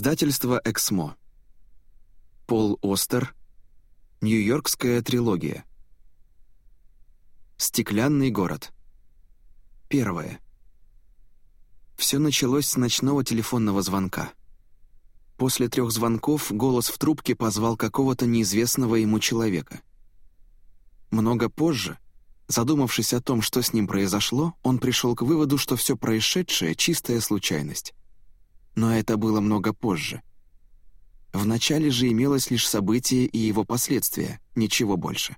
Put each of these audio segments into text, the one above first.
Издательство «Эксмо». Пол Остер. Нью-Йоркская трилогия. Стеклянный город. Первое. Все началось с ночного телефонного звонка. После трех звонков голос в трубке позвал какого-то неизвестного ему человека. Много позже, задумавшись о том, что с ним произошло, он пришел к выводу, что все происшедшее — чистая случайность. Но это было много позже. Вначале же имелось лишь событие и его последствия, ничего больше.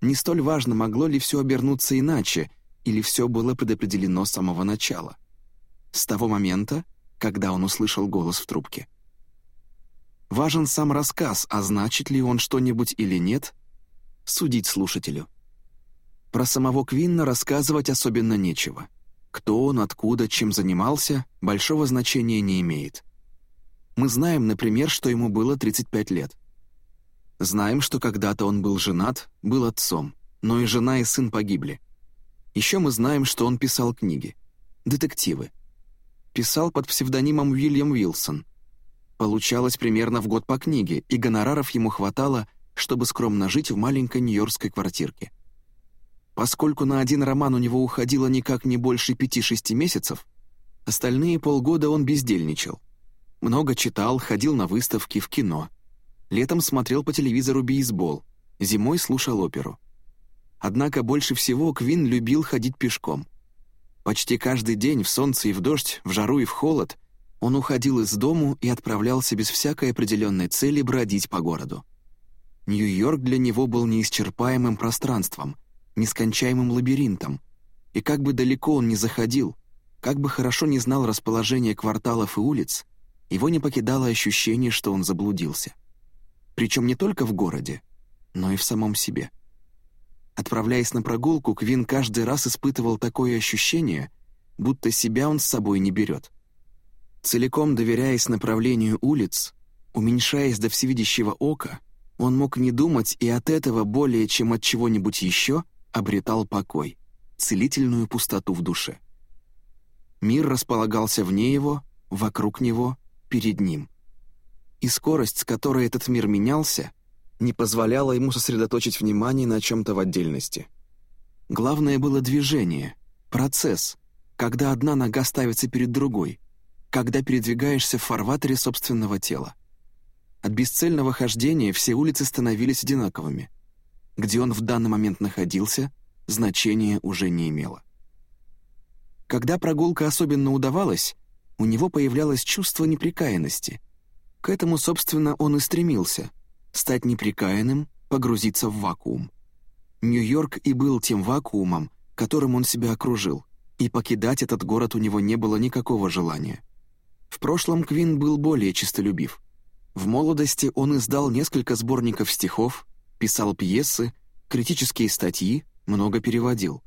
Не столь важно, могло ли все обернуться иначе, или все было предопределено с самого начала. С того момента, когда он услышал голос в трубке. Важен сам рассказ, а значит ли он что-нибудь или нет, судить слушателю. Про самого Квинна рассказывать особенно нечего — кто он, откуда, чем занимался, большого значения не имеет. Мы знаем, например, что ему было 35 лет. Знаем, что когда-то он был женат, был отцом, но и жена, и сын погибли. Еще мы знаем, что он писал книги. Детективы. Писал под псевдонимом Уильям Уилсон. Получалось примерно в год по книге, и гонораров ему хватало, чтобы скромно жить в маленькой нью-йоркской квартирке. Поскольку на один роман у него уходило никак не больше пяти-шести месяцев, остальные полгода он бездельничал. Много читал, ходил на выставки, в кино. Летом смотрел по телевизору бейсбол, зимой слушал оперу. Однако больше всего Квин любил ходить пешком. Почти каждый день в солнце и в дождь, в жару и в холод он уходил из дому и отправлялся без всякой определенной цели бродить по городу. Нью-Йорк для него был неисчерпаемым пространством, нескончаемым лабиринтом, и как бы далеко он ни заходил, как бы хорошо не знал расположение кварталов и улиц, его не покидало ощущение, что он заблудился. Причем не только в городе, но и в самом себе. Отправляясь на прогулку, Квин каждый раз испытывал такое ощущение, будто себя он с собой не берет. Целиком доверяясь направлению улиц, уменьшаясь до всевидящего ока, он мог не думать и от этого более чем от чего-нибудь еще обретал покой, целительную пустоту в душе. Мир располагался вне его, вокруг него, перед ним. И скорость, с которой этот мир менялся, не позволяла ему сосредоточить внимание на чем-то в отдельности. Главное было движение, процесс, когда одна нога ставится перед другой, когда передвигаешься в фарватере собственного тела. От бесцельного хождения все улицы становились одинаковыми — где он в данный момент находился, значения уже не имело. Когда прогулка особенно удавалась, у него появлялось чувство неприкаянности. К этому, собственно, он и стремился — стать неприкаянным, погрузиться в вакуум. Нью-Йорк и был тем вакуумом, которым он себя окружил, и покидать этот город у него не было никакого желания. В прошлом Квин был более честолюбив. В молодости он издал несколько сборников стихов, писал пьесы, критические статьи, много переводил.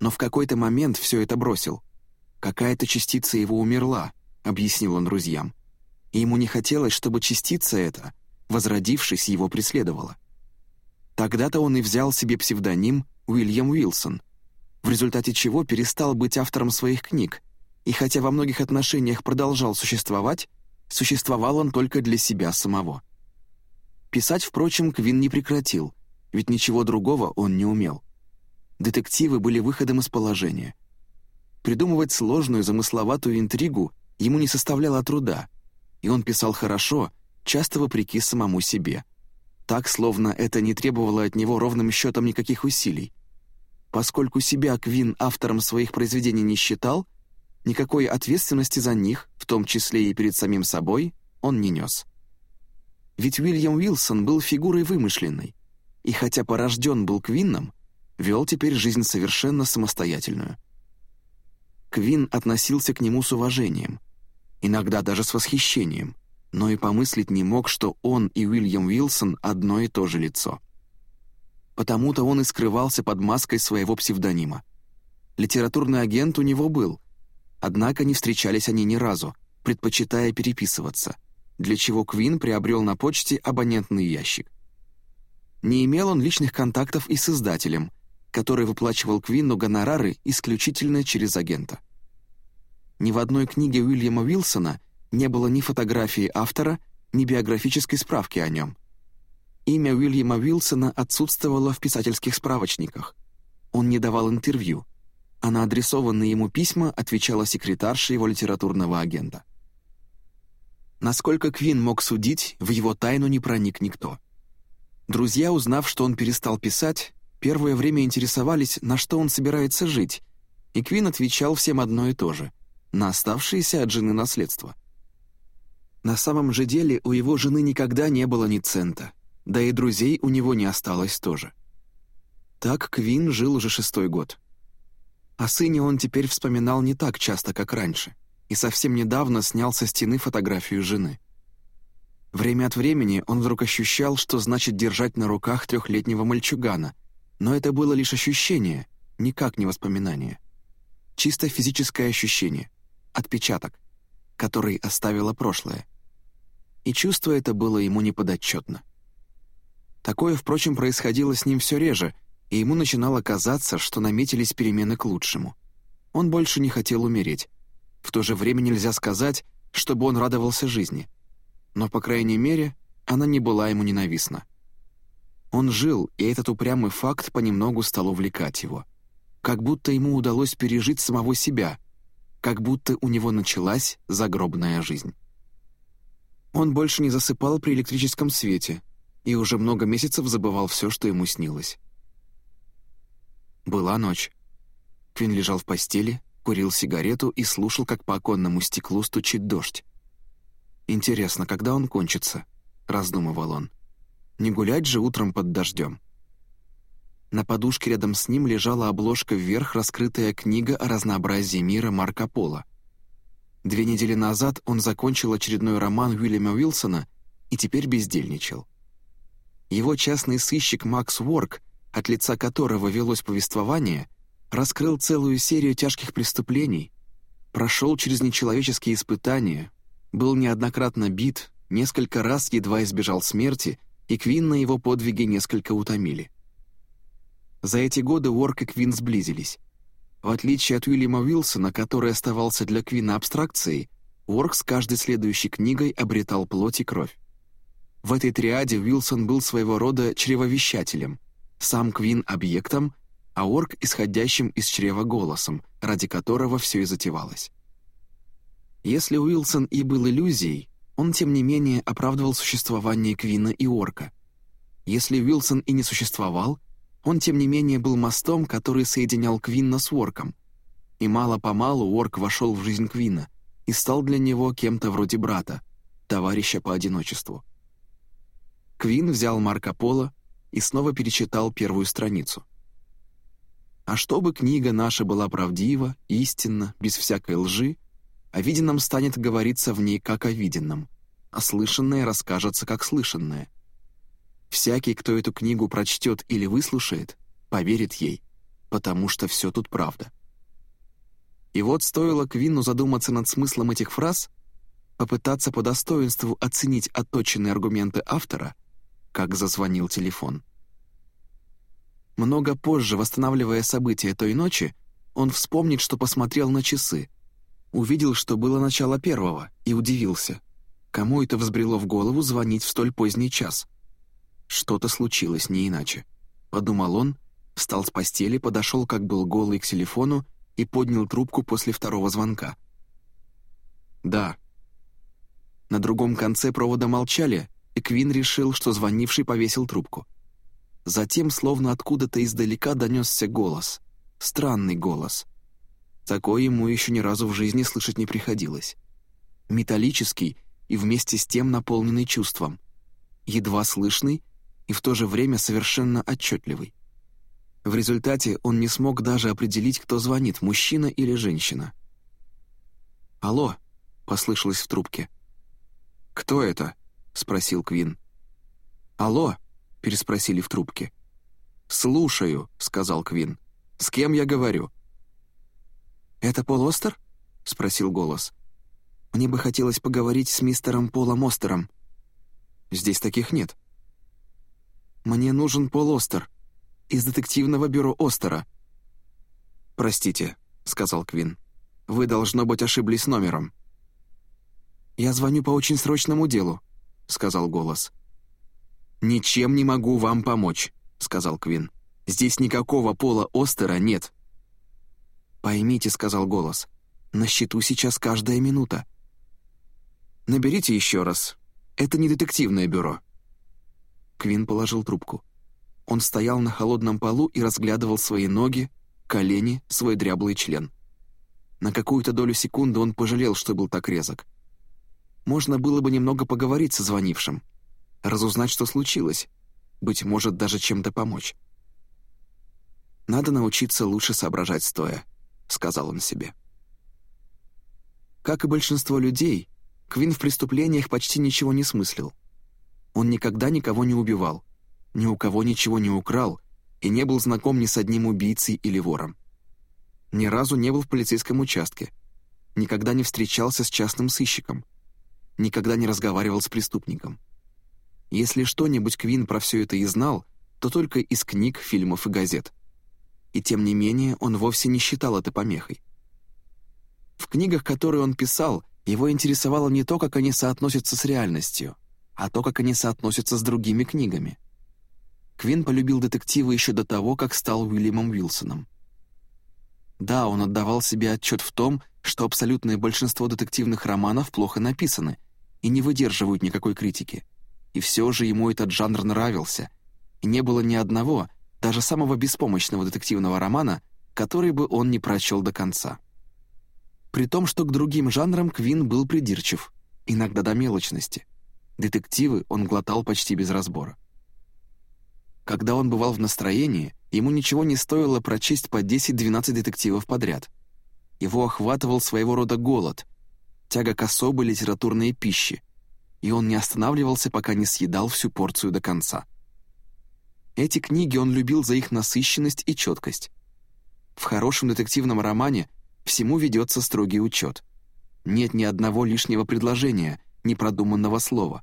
Но в какой-то момент все это бросил. Какая-то частица его умерла, объяснил он друзьям. И ему не хотелось, чтобы частица эта, возродившись, его преследовала. Тогда-то он и взял себе псевдоним Уильям Уилсон, в результате чего перестал быть автором своих книг, и хотя во многих отношениях продолжал существовать, существовал он только для себя самого. Писать, впрочем, Квин не прекратил, ведь ничего другого он не умел. Детективы были выходом из положения. Придумывать сложную, замысловатую интригу ему не составляло труда, и он писал хорошо, часто вопреки самому себе. Так, словно это не требовало от него ровным счетом никаких усилий. Поскольку себя Квин автором своих произведений не считал, никакой ответственности за них, в том числе и перед самим собой, он не нес. Ведь Уильям Уилсон был фигурой вымышленной, и хотя порожден был Квинном, вел теперь жизнь совершенно самостоятельную. Квин относился к нему с уважением, иногда даже с восхищением, но и помыслить не мог, что он и Уильям Уилсон одно и то же лицо. Потому-то он и скрывался под маской своего псевдонима. Литературный агент у него был, однако не встречались они ни разу, предпочитая переписываться — для чего Квин приобрел на почте абонентный ящик. Не имел он личных контактов и с издателем, который выплачивал Квинну гонорары исключительно через агента. Ни в одной книге Уильяма Уилсона не было ни фотографии автора, ни биографической справки о нем. Имя Уильяма Уилсона отсутствовало в писательских справочниках. Он не давал интервью, а на адресованные ему письма отвечала секретарша его литературного агента. Насколько Квин мог судить, в его тайну не проник никто. Друзья, узнав, что он перестал писать, первое время интересовались, на что он собирается жить, и Квин отвечал всем одно и то же — на оставшееся от жены наследство. На самом же деле у его жены никогда не было ни цента, да и друзей у него не осталось тоже. Так Квин жил уже шестой год. О сыне он теперь вспоминал не так часто, как раньше, и совсем недавно снял со стены фотографию жены. Время от времени он вдруг ощущал, что значит держать на руках трехлетнего мальчугана, но это было лишь ощущение, никак не воспоминание. Чисто физическое ощущение, отпечаток, который оставило прошлое. И чувство это было ему неподотчетно. Такое, впрочем, происходило с ним все реже, и ему начинало казаться, что наметились перемены к лучшему. Он больше не хотел умереть. В то же время нельзя сказать, чтобы он радовался жизни. Но, по крайней мере, она не была ему ненавистна. Он жил, и этот упрямый факт понемногу стал увлекать его. Как будто ему удалось пережить самого себя, как будто у него началась загробная жизнь. Он больше не засыпал при электрическом свете и уже много месяцев забывал все, что ему снилось. Была ночь. Квин лежал в постели, курил сигарету и слушал, как по оконному стеклу стучит дождь. «Интересно, когда он кончится?» — раздумывал он. «Не гулять же утром под дождем». На подушке рядом с ним лежала обложка вверх раскрытая книга о разнообразии мира Марко Поло. Две недели назад он закончил очередной роман Уильяма Уилсона и теперь бездельничал. Его частный сыщик Макс Уорк, от лица которого велось повествование, раскрыл целую серию тяжких преступлений, прошел через нечеловеческие испытания, был неоднократно бит, несколько раз едва избежал смерти, и Квин на его подвиги несколько утомили. За эти годы Уорк и Квин сблизились. В отличие от Уильяма Уилсона, который оставался для Квина абстракцией, Уорк с каждой следующей книгой обретал плоть и кровь. В этой триаде Уилсон был своего рода чревовещателем, сам Квин — объектом, а Орк — исходящим из чрева голосом, ради которого все и затевалось. Если Уилсон и был иллюзией, он, тем не менее, оправдывал существование Квина и Орка. Если Уилсон и не существовал, он, тем не менее, был мостом, который соединял Квинна с Орком. И мало-помалу Орк вошел в жизнь Квина и стал для него кем-то вроде брата, товарища по одиночеству. Квин взял Марко Поло и снова перечитал первую страницу. А чтобы книга наша была правдива, истинна, без всякой лжи, о виденном станет говориться в ней как о виденном, а слышанное расскажется как слышанное. Всякий, кто эту книгу прочтет или выслушает, поверит ей, потому что все тут правда. И вот стоило Квинну задуматься над смыслом этих фраз, попытаться по достоинству оценить отточенные аргументы автора — как зазвонил телефон. Много позже, восстанавливая события той ночи, он вспомнит, что посмотрел на часы, увидел, что было начало первого, и удивился. Кому это взбрело в голову звонить в столь поздний час? Что-то случилось, не иначе. Подумал он, встал с постели, подошел, как был голый, к телефону и поднял трубку после второго звонка. «Да». На другом конце провода молчали, и Квин решил, что звонивший повесил трубку. Затем, словно откуда-то издалека, донесся голос. Странный голос. Такой ему еще ни разу в жизни слышать не приходилось. Металлический и вместе с тем наполненный чувством. Едва слышный и в то же время совершенно отчетливый. В результате он не смог даже определить, кто звонит, мужчина или женщина. «Алло», — послышалось в трубке. «Кто это?» — спросил Квин. «Алло?» — переспросили в трубке. «Слушаю», — сказал Квин. «С кем я говорю?» «Это Пол Остер?» — спросил голос. «Мне бы хотелось поговорить с мистером Полом Остером». «Здесь таких нет». «Мне нужен Пол Остер из детективного бюро Остера». «Простите», — сказал Квин. «Вы, должно быть, ошиблись номером». «Я звоню по очень срочному делу», — сказал голос. «Ничем не могу вам помочь», — сказал Квин. «Здесь никакого пола Остера нет». «Поймите», — сказал голос, — «на счету сейчас каждая минута». «Наберите еще раз. Это не детективное бюро». Квин положил трубку. Он стоял на холодном полу и разглядывал свои ноги, колени, свой дряблый член. На какую-то долю секунды он пожалел, что был так резок. Можно было бы немного поговорить со звонившим, разузнать, что случилось, быть может, даже чем-то помочь. «Надо научиться лучше соображать стоя», — сказал он себе. Как и большинство людей, Квин в преступлениях почти ничего не смыслил. Он никогда никого не убивал, ни у кого ничего не украл и не был знаком ни с одним убийцей или вором. Ни разу не был в полицейском участке, никогда не встречался с частным сыщиком — никогда не разговаривал с преступником. Если что-нибудь Квин про все это и знал, то только из книг, фильмов и газет. И тем не менее он вовсе не считал это помехой. В книгах, которые он писал, его интересовало не то, как они соотносятся с реальностью, а то, как они соотносятся с другими книгами. Квин полюбил детективы еще до того, как стал Уильямом Уилсоном. Да, он отдавал себе отчет в том, что абсолютное большинство детективных романов плохо написаны, и не выдерживают никакой критики. И все же ему этот жанр нравился, и не было ни одного, даже самого беспомощного детективного романа, который бы он не прочел до конца. При том, что к другим жанрам Квин был придирчив, иногда до мелочности. Детективы он глотал почти без разбора. Когда он бывал в настроении, ему ничего не стоило прочесть по 10-12 детективов подряд. Его охватывал своего рода голод, тяга к особой литературной пище, и он не останавливался, пока не съедал всю порцию до конца. Эти книги он любил за их насыщенность и четкость. В хорошем детективном романе всему ведется строгий учет. Нет ни одного лишнего предложения, непродуманного слова.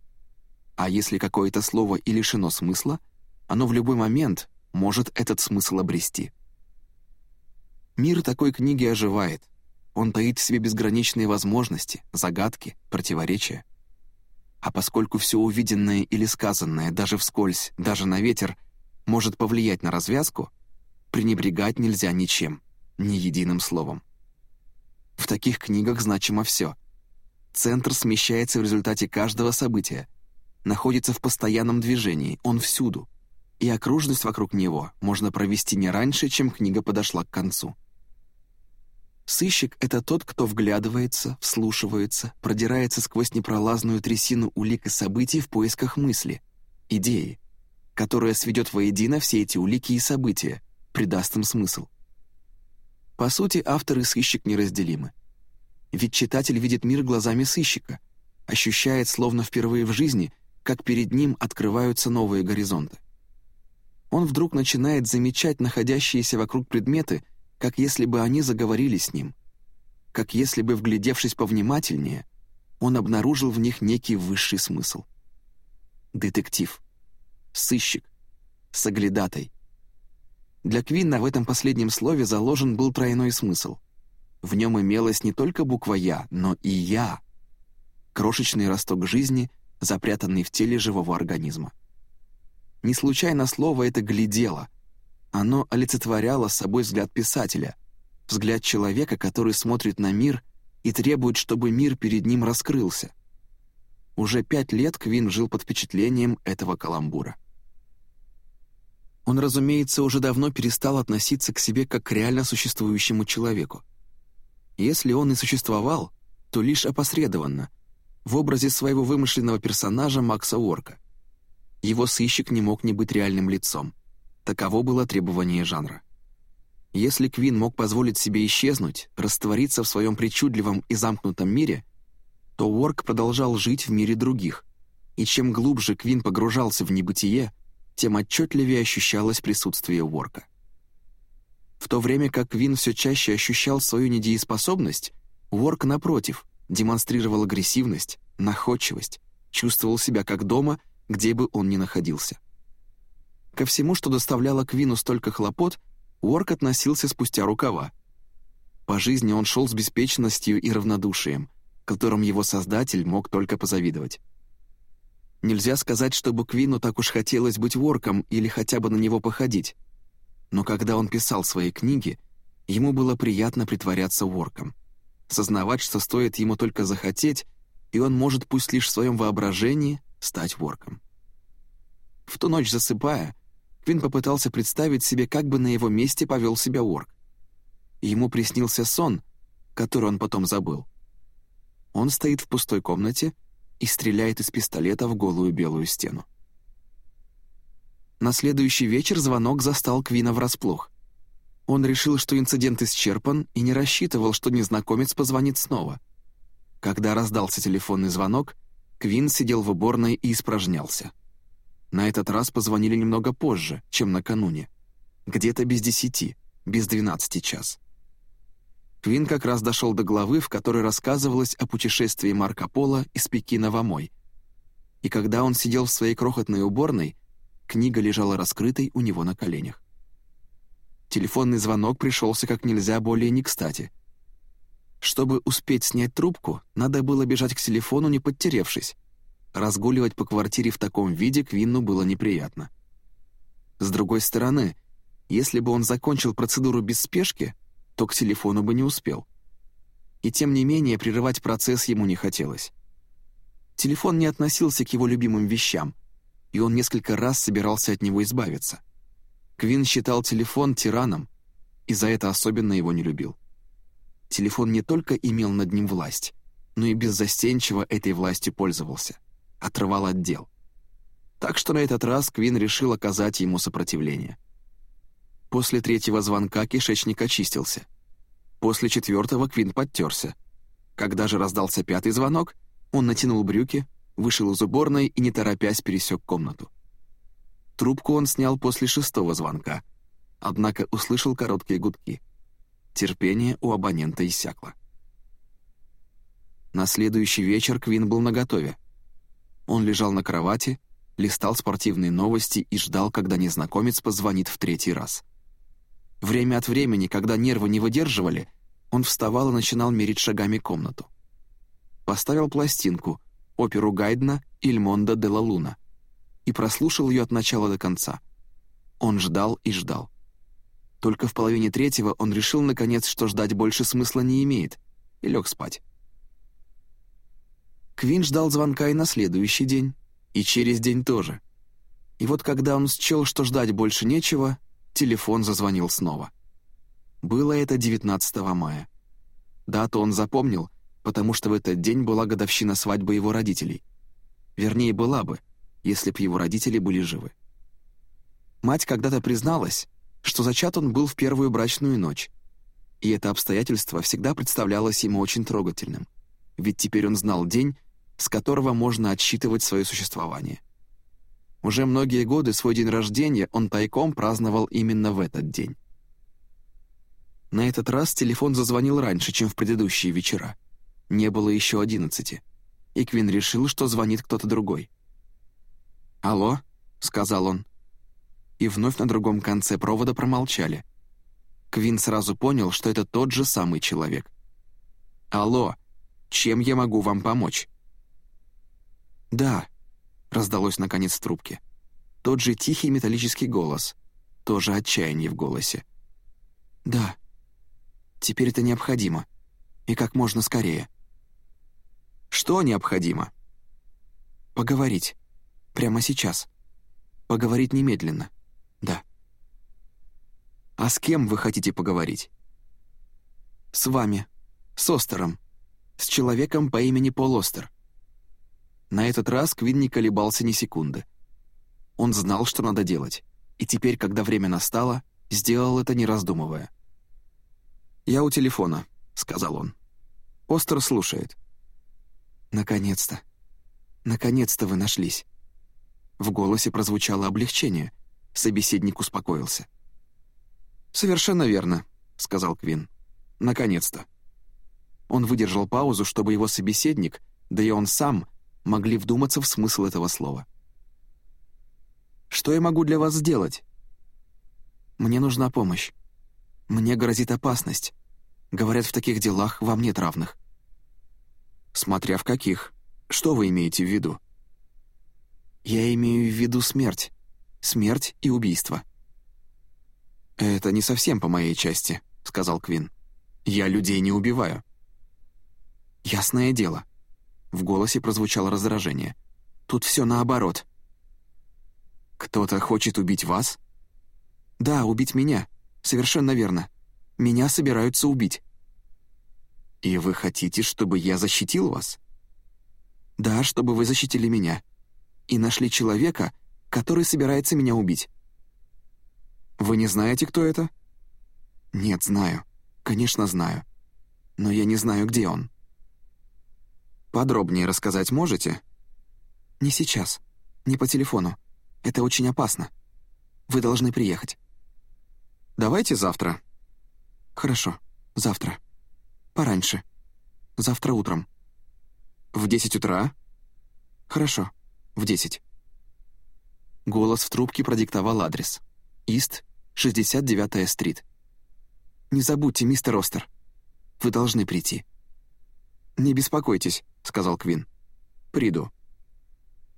А если какое-то слово и лишено смысла, оно в любой момент может этот смысл обрести. Мир такой книги оживает, он таит в себе безграничные возможности, загадки, противоречия. А поскольку все увиденное или сказанное, даже вскользь, даже на ветер, может повлиять на развязку, пренебрегать нельзя ничем, ни единым словом. В таких книгах значимо все. Центр смещается в результате каждого события, находится в постоянном движении, он всюду, и окружность вокруг него можно провести не раньше, чем книга подошла к концу. Сыщик — это тот, кто вглядывается, вслушивается, продирается сквозь непролазную трясину улик и событий в поисках мысли, идеи, которая сведет воедино все эти улики и события, придаст им смысл. По сути, автор и сыщик неразделимы. Ведь читатель видит мир глазами сыщика, ощущает, словно впервые в жизни, как перед ним открываются новые горизонты. Он вдруг начинает замечать находящиеся вокруг предметы — как если бы они заговорили с ним, как если бы, вглядевшись повнимательнее, он обнаружил в них некий высший смысл. Детектив, сыщик, соглядатай. Для Квинна в этом последнем слове заложен был тройной смысл. В нем имелась не только буква «Я», но и «Я», крошечный росток жизни, запрятанный в теле живого организма. Не случайно слово это глядело, оно олицетворяло собой взгляд писателя, взгляд человека, который смотрит на мир и требует, чтобы мир перед ним раскрылся. Уже пять лет Квин жил под впечатлением этого каламбура. Он, разумеется, уже давно перестал относиться к себе как к реально существующему человеку. Если он и существовал, то лишь опосредованно, в образе своего вымышленного персонажа Макса Уорка. Его сыщик не мог не быть реальным лицом. Таково было требование жанра. Если Квин мог позволить себе исчезнуть, раствориться в своем причудливом и замкнутом мире, то Уорк продолжал жить в мире других, и чем глубже Квин погружался в небытие, тем отчетливее ощущалось присутствие Уорка. В то время как Квин все чаще ощущал свою недееспособность, Уорк, напротив, демонстрировал агрессивность, находчивость, чувствовал себя как дома, где бы он ни находился. Ко всему, что доставляло Квину столько хлопот, Уорк относился спустя рукава. По жизни он шел с беспечностью и равнодушием, которым его создатель мог только позавидовать. Нельзя сказать, чтобы Квину так уж хотелось быть ворком или хотя бы на него походить. Но когда он писал свои книги, ему было приятно притворяться ворком. Сознавать, что стоит ему только захотеть, и он может, пусть лишь в своем воображении, стать ворком. В ту ночь засыпая, Квин попытался представить себе, как бы на его месте повел себя орк. Ему приснился сон, который он потом забыл. Он стоит в пустой комнате и стреляет из пистолета в голую белую стену. На следующий вечер звонок застал Квина врасплох. Он решил, что инцидент исчерпан, и не рассчитывал, что незнакомец позвонит снова. Когда раздался телефонный звонок, Квин сидел в уборной и испражнялся. На этот раз позвонили немного позже, чем накануне. Где-то без десяти, без двенадцати час. Квин как раз дошел до главы, в которой рассказывалось о путешествии Марко Поло из Пекина в Амой. И когда он сидел в своей крохотной уборной, книга лежала раскрытой у него на коленях. Телефонный звонок пришелся как нельзя более не кстати. Чтобы успеть снять трубку, надо было бежать к телефону, не подтеревшись, Разгуливать по квартире в таком виде Квинну было неприятно. С другой стороны, если бы он закончил процедуру без спешки, то к телефону бы не успел. И тем не менее прерывать процесс ему не хотелось. Телефон не относился к его любимым вещам, и он несколько раз собирался от него избавиться. Квин считал телефон тираном, и за это особенно его не любил. Телефон не только имел над ним власть, но и беззастенчиво этой властью пользовался отрывал от дел. Так что на этот раз Квин решил оказать ему сопротивление. После третьего звонка кишечник очистился. После четвертого Квин подтерся. Когда же раздался пятый звонок, он натянул брюки, вышел из уборной и, не торопясь, пересек комнату. Трубку он снял после шестого звонка, однако услышал короткие гудки. Терпение у абонента иссякло. На следующий вечер Квин был наготове. Он лежал на кровати, листал спортивные новости и ждал, когда незнакомец позвонит в третий раз. Время от времени, когда нервы не выдерживали, он вставал и начинал мерить шагами комнату. Поставил пластинку, оперу Гайдна «Ильмонда де ла Луна» и прослушал ее от начала до конца. Он ждал и ждал. Только в половине третьего он решил, наконец, что ждать больше смысла не имеет, и лег спать. Квин ждал звонка и на следующий день, и через день тоже. И вот когда он счел, что ждать больше нечего, телефон зазвонил снова. Было это 19 мая. Дату он запомнил, потому что в этот день была годовщина свадьбы его родителей. Вернее, была бы, если б его родители были живы. Мать когда-то призналась, что зачат он был в первую брачную ночь, и это обстоятельство всегда представлялось ему очень трогательным, ведь теперь он знал день, с которого можно отсчитывать свое существование. Уже многие годы свой день рождения он тайком праздновал именно в этот день. На этот раз телефон зазвонил раньше, чем в предыдущие вечера. Не было еще одиннадцати, и Квин решил, что звонит кто-то другой. «Алло?» — сказал он. И вновь на другом конце провода промолчали. Квин сразу понял, что это тот же самый человек. «Алло, чем я могу вам помочь?» «Да», — раздалось наконец в трубке. Тот же тихий металлический голос, тоже отчаяние в голосе. «Да, теперь это необходимо, и как можно скорее». «Что необходимо?» «Поговорить. Прямо сейчас. Поговорить немедленно. Да». «А с кем вы хотите поговорить?» «С вами. С Остером. С человеком по имени Пол Остер. На этот раз Квин не колебался ни секунды. Он знал, что надо делать, и теперь, когда время настало, сделал это не раздумывая. «Я у телефона», — сказал он. Остер слушает. «Наконец-то! Наконец-то вы нашлись!» В голосе прозвучало облегчение. Собеседник успокоился. «Совершенно верно», — сказал Квин. «Наконец-то». Он выдержал паузу, чтобы его собеседник, да и он сам, могли вдуматься в смысл этого слова. «Что я могу для вас сделать?» «Мне нужна помощь. Мне грозит опасность. Говорят, в таких делах вам нет равных». «Смотря в каких. Что вы имеете в виду?» «Я имею в виду смерть. Смерть и убийство». «Это не совсем по моей части», — сказал Квин. «Я людей не убиваю». «Ясное дело». В голосе прозвучало раздражение. «Тут все наоборот». «Кто-то хочет убить вас?» «Да, убить меня. Совершенно верно. Меня собираются убить». «И вы хотите, чтобы я защитил вас?» «Да, чтобы вы защитили меня. И нашли человека, который собирается меня убить». «Вы не знаете, кто это?» «Нет, знаю. Конечно, знаю. Но я не знаю, где он». «Подробнее рассказать можете?» «Не сейчас. Не по телефону. Это очень опасно. Вы должны приехать». «Давайте завтра». «Хорошо. Завтра». Пораньше. Завтра утром. В десять утра? Хорошо, в десять. Голос в трубке продиктовал адрес. Ист, 69-я стрит. «Не забудьте, мистер Остер. Вы должны прийти». «Не беспокойтесь», — сказал Квин. «Приду».